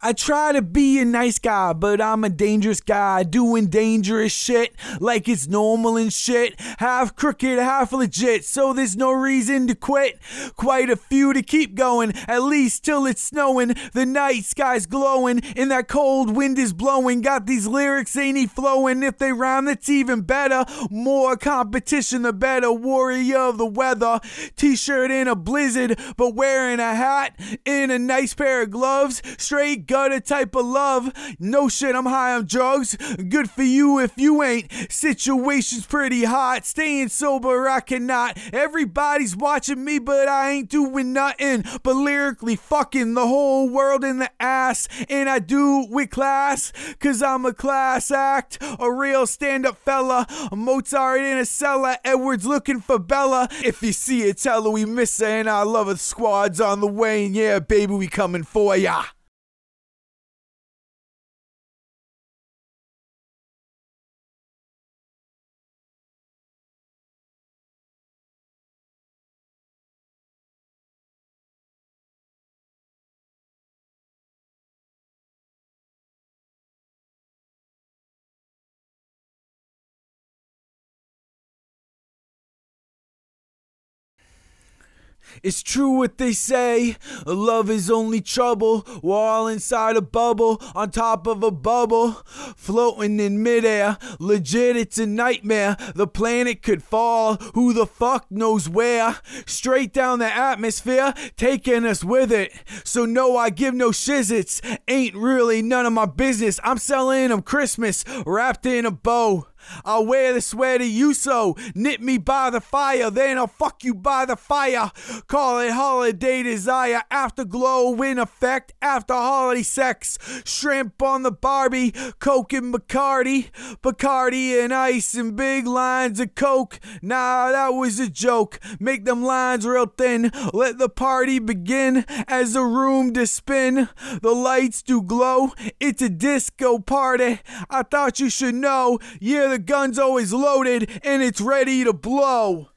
I try to be a nice guy, but I'm a dangerous guy doing dangerous shit like it's normal and shit. Half crooked, half legit, so there's no reason to quit. Quite a few to keep going, at least till it's snowing. The night sky's glowing, and that cold wind is blowing. Got these lyrics, ain't he flowing? If they rhyme, that's even better. More competition, the better. Warrior of the weather. T shirt in a blizzard, but wearing a hat in a nice pair of gloves. Straight gutter type of love. No shit, I'm high on drugs. Good for you if you ain't. Situation's pretty hot. Staying sober, I cannot. Everybody's watching me, but I ain't doing nothing. But lyrically, fucking the whole world in the ass. And I do it with class, cause I'm a class act. A real stand up fella. Mozart in a cellar. Edwards looking for Bella. If you see it, tell her we miss her. And I love her. Squad's on the way. And yeah, baby, we coming for ya. It's true what they say. Love is only trouble. We're all inside a bubble, on top of a bubble, floating in midair. Legit, it's a nightmare. The planet could fall. Who the fuck knows where? Straight down the atmosphere, taking us with it. So, no, I give no shizits. Ain't really none of my business. I'm selling them Christmas wrapped in a bow. I'll wear the sweater you so. Knit me by the fire, then I'll fuck you by the fire. Call it holiday desire. Afterglow in effect. After holiday sex. Shrimp on the Barbie. Coke and Bacardi. Bacardi and ice and big lines of Coke. Nah, that was a joke. Make them lines real thin. Let the party begin as the room to spin. The lights do glow. It's a disco party. I thought you should know. Yeah, the gun's always loaded and it's ready to blow.